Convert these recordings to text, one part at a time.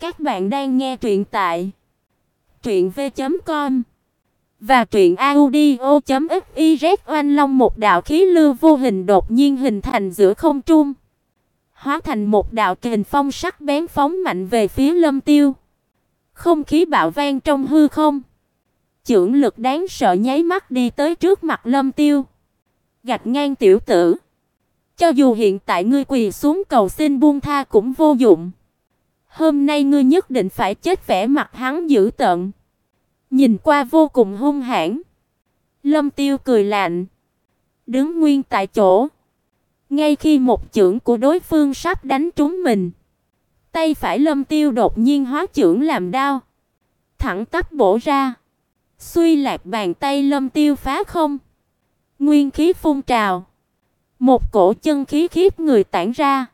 Các bạn đang nghe truyện tại truyện v.com và truyện audio.fiz oanh long một đạo khí lưu vô hình đột nhiên hình thành giữa không trung, hóa thành một đạo kình phong sắc bén phóng mạnh về phía Lâm Tiêu. Không khí bạo vang trong hư không, chưởng lực đáng sợ nháy mắt đi tới trước mặt Lâm Tiêu. Gạch ngang tiểu tử, cho dù hiện tại ngươi quỳ xuống cầu xin buông tha cũng vô dụng. Hôm nay ngươi nhất định phải chết vẻ mặt hắn dữ tợn, nhìn qua vô cùng hung hãn. Lâm Tiêu cười lạnh, đứng nguyên tại chỗ. Ngay khi một chưởng của đối phương sắp đánh trúng mình, tay phải Lâm Tiêu đột nhiên hóa chưởng làm đao, thẳng tắp bổ ra. Suy lạc bàn tay Lâm Tiêu phá không, nguyên khí phun trào, một cổ chân khí khiếp người tản ra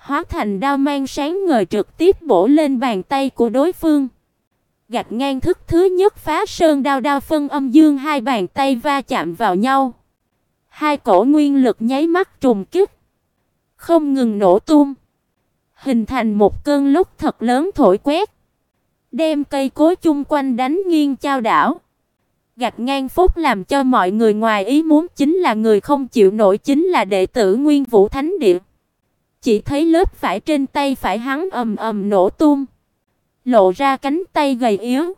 hóa thành đao mang sáng ngời trực tiếp bổ lên bàn tay của đối phương. Gạch ngang thức thứ nhất phá sơn đao đao phân âm dương hai bàn tay va chạm vào nhau. Hai cổ nguyên lực nháy mắt trùng kích, không ngừng nổ tung, hình thành một cơn lốc thật lớn thổi quét, đem cây cối chung quanh đánh nghiêng chao đảo. Gạch ngang phúc làm cho mọi người ngoài ý muốn chính là người không chịu nổi chính là đệ tử Nguyên Vũ Thánh Địa. Chỉ thấy lớp vải trên tay phải hắn ầm ầm nổ tung, lộ ra cánh tay gầy yếu.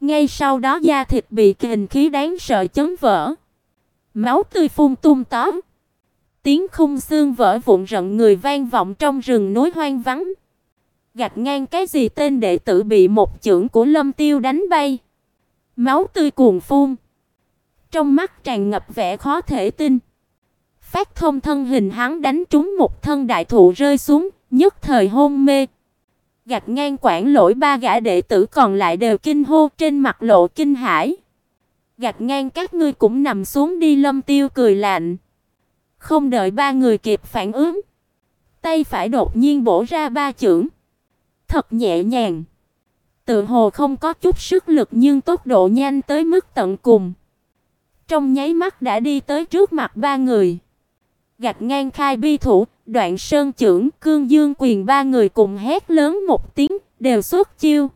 Ngay sau đó da thịt bị kình khí đáng sợ chấn vỡ, máu tươi phun tung tóe. Tiếng khung xương vỡ vụn rợn người vang vọng trong rừng núi hoang vắng. Gạt ngang cái gì tên đệ tử bị một chưởng của Lâm Tiêu đánh bay. Máu tươi cuồn phun. Trong mắt tràn ngập vẻ khó thể tin. Phát thông thân hình hắn đánh trúng một thân đại thụ rơi xuống, nhất thời hôn mê. Gạt ngang quản lỗi ba gã đệ tử còn lại đều kinh hô trên mặt lộ kinh hãi. Gạt ngang các ngươi cũng nằm xuống đi Lâm Tiêu cười lạnh. Không đợi ba người kịp phản ứng, tay phải đột nhiên bổ ra ba chưởng. Thật nhẹ nhàng, tự hồ không có chút sức lực nhưng tốc độ nhanh tới mức tận cùng. Trong nháy mắt đã đi tới trước mặt ba người gạch ngang khai bi thủ, Đoạn Sơn trưởng, Cương Dương quyền ba người cùng hét lớn một tiếng, đều xuất chiêu.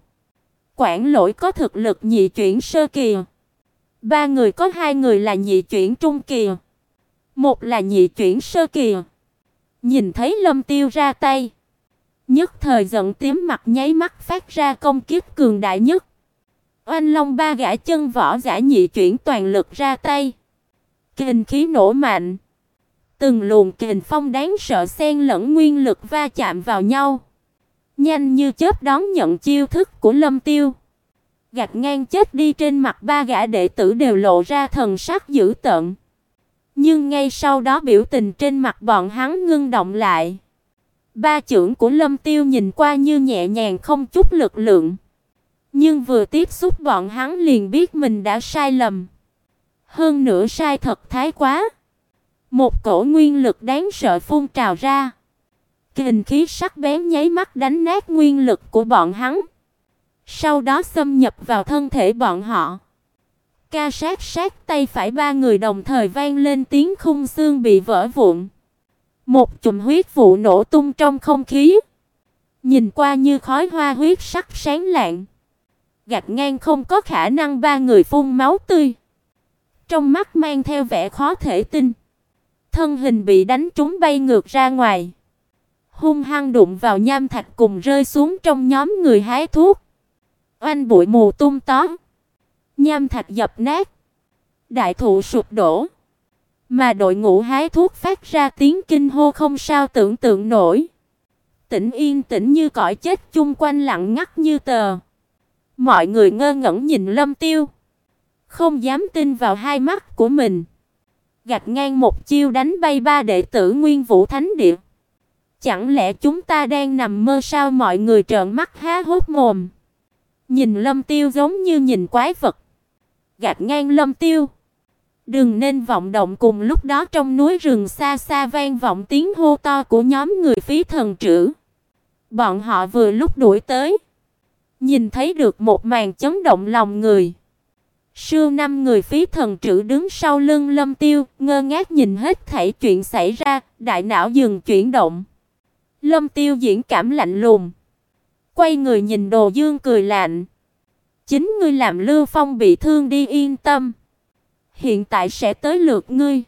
Quản lỗi có thực lực nhị chuyển sơ kỳ. Ba người có hai người là nhị chuyển trung kỳ. Một là nhị chuyển sơ kỳ. Nhìn thấy Lâm Tiêu ra tay, nhất thời giận tím mặt nháy mắt phát ra công kiếp cường đại nhất. Oanh Long ba gã chân võ giả nhị chuyển toàn lực ra tay. Kình khí nổ mạnh. Từng luồng kình phong đáng sợ xen lẫn nguyên lực va chạm vào nhau, nhanh như chớp đón nhận chiêu thức của Lâm Tiêu. Gạt ngang chết đi trên mặt ba gã đệ tử đều lộ ra thần sắc dữ tợn. Nhưng ngay sau đó biểu tình trên mặt bọn hắn ngưng động lại. Ba chưởng của Lâm Tiêu nhìn qua như nhẹ nhàng không chút lực lượng, nhưng vừa tiếp xúc bọn hắn liền biết mình đã sai lầm. Hơn nữa sai thật thái quá. Một cổ nguyên lực đáng sợ phun trào ra. Kình khí sắc bén nháy mắt đánh nát nguyên lực của bọn hắn. Sau đó xâm nhập vào thân thể bọn họ. Ca sát sát tay phải ba người đồng thời vang lên tiếng khung xương bị vỡ vụn. Một chùm huyết vụ nổ tung trong không khí. Nhìn qua như khói hoa huyết sắc sáng lạng. Gạt ngang không có khả năng ba người phun máu tươi. Trong mắt mang theo vẻ khó thể tin thân hình bị đánh trúng bay ngược ra ngoài. Hung hăng đụng vào nham thạch cùng rơi xuống trong nhóm người hái thuốc. Oanh bụi mù tung tó. Nham thạch dập nát. Đại thụ sụp đổ. Mà đội ngũ hái thuốc phát ra tiếng kinh hô không sao tưởng tượng nổi. Tĩnh yên tĩnh như cõi chết chung quanh lặng ngắt như tờ. Mọi người ngơ ngẩn nhìn Lâm Tiêu, không dám tin vào hai mắt của mình gạt ngang một chiêu đánh bay ba đệ tử Nguyên Vũ Thánh Địa. Chẳng lẽ chúng ta đang nằm mơ sao mọi người trợn mắt há hốc mồm. Nhìn Lâm Tiêu giống như nhìn quái vật. Gạt ngang Lâm Tiêu. Đừng nên vọng động cùng lúc đó trong núi rừng xa xa vang vọng tiếng hô to của nhóm người phí thần trữ. Bọn họ vừa lúc đuổi tới, nhìn thấy được một màn chấn động lòng người. Sưu năm người phí thần trữ đứng sau lưng Lâm Tiêu, ngơ ngác nhìn hết thảy chuyện xảy ra, đại não dừng chuyển động. Lâm Tiêu diễn cảm lạnh lùng, Quay người nhìn Đồ Dương cười lạnh. Chính ngươi làm Lưu Phong bị thương đi yên tâm. Hiện tại sẽ tới lượt ngươi.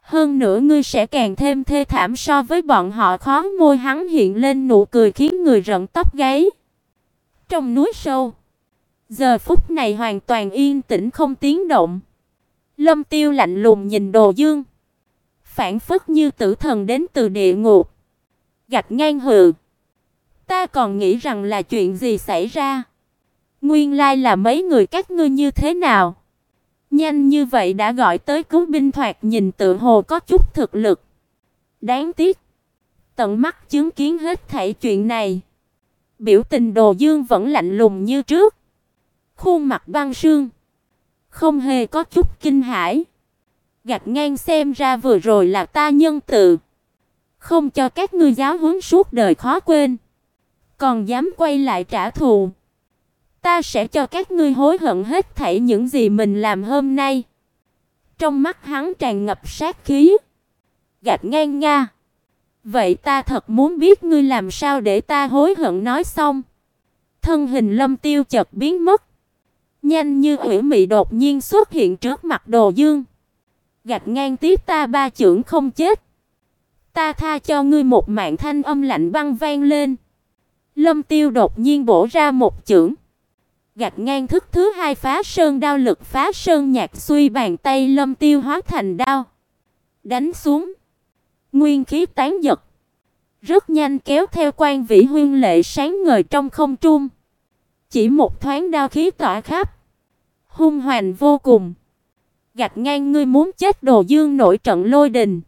Hơn nữa ngươi sẽ càng thêm thê thảm so với bọn họ khó môi hắn hiện lên nụ cười khiến người rợn tóc gáy. Trong núi sâu, giờ phút này hoàn toàn yên tĩnh không tiếng động. Lâm Tiêu lạnh lùng nhìn Đồ Dương, phản phất như tử thần đến từ địa ngục. Gạch ngang hừ. Ta còn nghĩ rằng là chuyện gì xảy ra. Nguyên lai là mấy người các ngươi như thế nào? Nhanh như vậy đã gọi tới cứu binh thoạt nhìn tự hồ có chút thực lực. Đáng tiếc, tận mắt chứng kiến hết thảy chuyện này, biểu tình Đồ Dương vẫn lạnh lùng như trước. Khuôn mặt băng sương, không hề có chút kinh hãi. Gạt ngang xem ra vừa rồi là ta nhân từ, không cho các ngươi giáo huấn suốt đời khó quên, còn dám quay lại trả thù. Ta sẽ cho các ngươi hối hận hết thảy những gì mình làm hôm nay. Trong mắt hắn tràn ngập sát khí. Gạt ngang nga. Vậy ta thật muốn biết ngươi làm sao để ta hối hận nói xong. Thân hình Lâm Tiêu chợt biến mất. Nhanh như hủy mị đột nhiên xuất hiện trước mặt Đồ Dương. Gạt ngang tiếp ta ba chưởng không chết. Ta tha cho ngươi một mạng thanh âm lạnh băng vang lên. Lâm Tiêu đột nhiên bổ ra một chưởng gạt ngang thức thứ hai phá sơn đao lực phá sơn nhạc xuôi bàn tay Lâm Tiêu hóa thành đao, đánh xuống. Nguyên khí tán giật, rất nhanh kéo theo quan vĩ huyên lệ sáng ngời trong không trung. Chỉ một thoáng đao khí tỏa khắp, hung hoành vô cùng. Gạt ngang ngươi muốn chết Đồ Dương nổi trận lôi đình.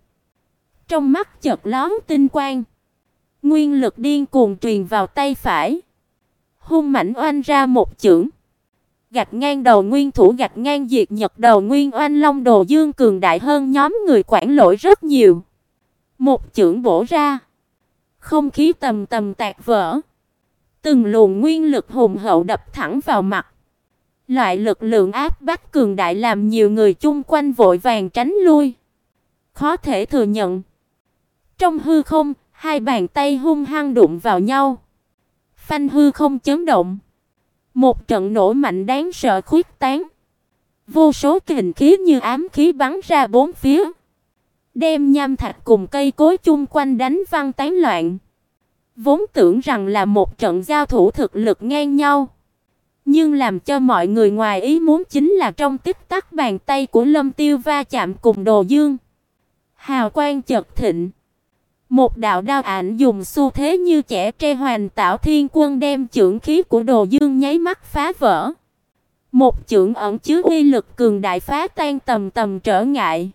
Trong mắt chợt lóe tinh quang, nguyên lực điên cuồng truyền vào tay phải hung mãnh oanh ra một chưởng. Gạch ngang đầu nguyên thủ gạch ngang diệt nhật đầu nguyên oanh long đồ dương cường đại hơn nhóm người quản lỗi rất nhiều. Một chưởng bổ ra, không khí tầm tầm tạc vỡ. Từng luồng nguyên lực hùng hậu đập thẳng vào mặt. Loại lực lượng áp bách cường đại làm nhiều người chung quanh vội vàng tránh lui. Khó thể thừa nhận. Trong hư không, hai bàn tay hung hăng đụng vào nhau phanh hư không chấn động. Một trận nổ mạnh đáng sợ khuyết tán. Vô số kình khí như ám khí bắn ra bốn phía, đem nham thạch cùng cây cối chung quanh đánh văng tán loạn. Vốn tưởng rằng là một trận giao thủ thực lực ngang nhau, nhưng làm cho mọi người ngoài ý muốn chính là trong tích tắc bàn tay của Lâm Tiêu va chạm cùng Đồ Dương. Hào quang chợt thịnh, một đạo đao ảnh dùng xu thế như trẻ tre hoàn tạo thiên quân đem chưởng khí của Đồ Dương nháy mắt phá vỡ. Một chưởng ẩn chứa uy lực cường đại phá tan tầm tầm trở ngại,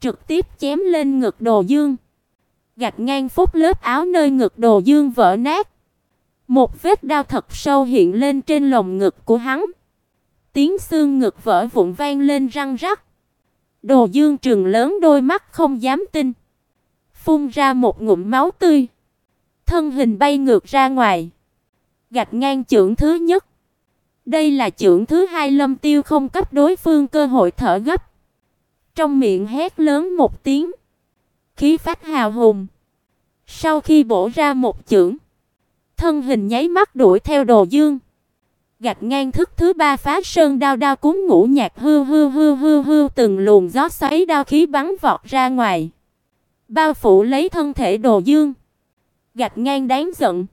trực tiếp chém lên ngực Đồ Dương. Gạch ngang phút lớp áo nơi ngực Đồ Dương vỡ nát. Một vết đao thật sâu hiện lên trên lồng ngực của hắn. Tiếng xương ngực vỡ vụn vang lên răng rắc. Đồ Dương trừng lớn đôi mắt không dám tin phun ra một ngụm máu tươi. Thân hình bay ngược ra ngoài, gạch ngang chưởng thứ nhất. Đây là chưởng thứ hai Lâm Tiêu không cấp đối phương cơ hội thở gấp. Trong miệng hét lớn một tiếng, khí phách hào hùng. Sau khi bổ ra một chưởng, thân hình nháy mắt đuổi theo Đồ Dương. Gạch ngang thức thứ ba phá sơn đao đao cuốn ngũ nhạc hư hư hư hư hư từng luồng gió xoáy đao khí bắn vọt ra ngoài bao phủ lấy thân thể Đồ Dương. Gạch ngang đáng giận.